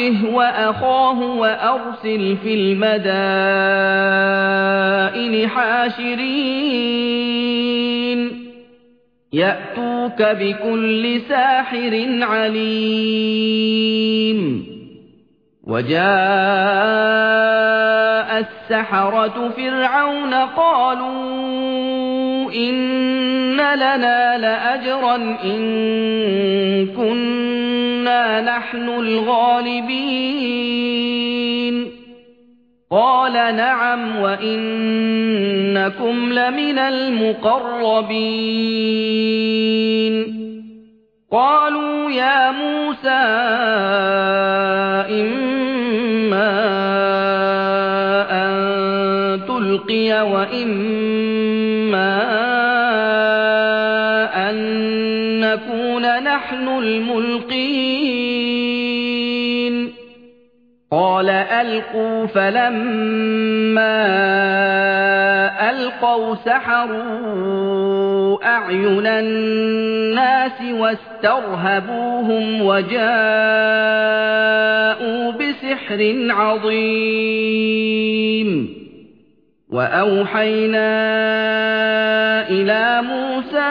أرجه وأخاه وأرسل في المدائن حاشرين. يأتوك بكل ساحر عليم. وجاء السحرة فرعون قالوا إن لنا لأجرا إن نحن الغالبين. قال نعم وإنكم لمن المقربين. قالوا يا موسى إما أن تلقي وإما نحن الملقين. قال ألقوا فلما ألقوا سحروا أعين الناس واسترهبوهم وجاءوا بسحر عظيم. وأوحينا إلى موسى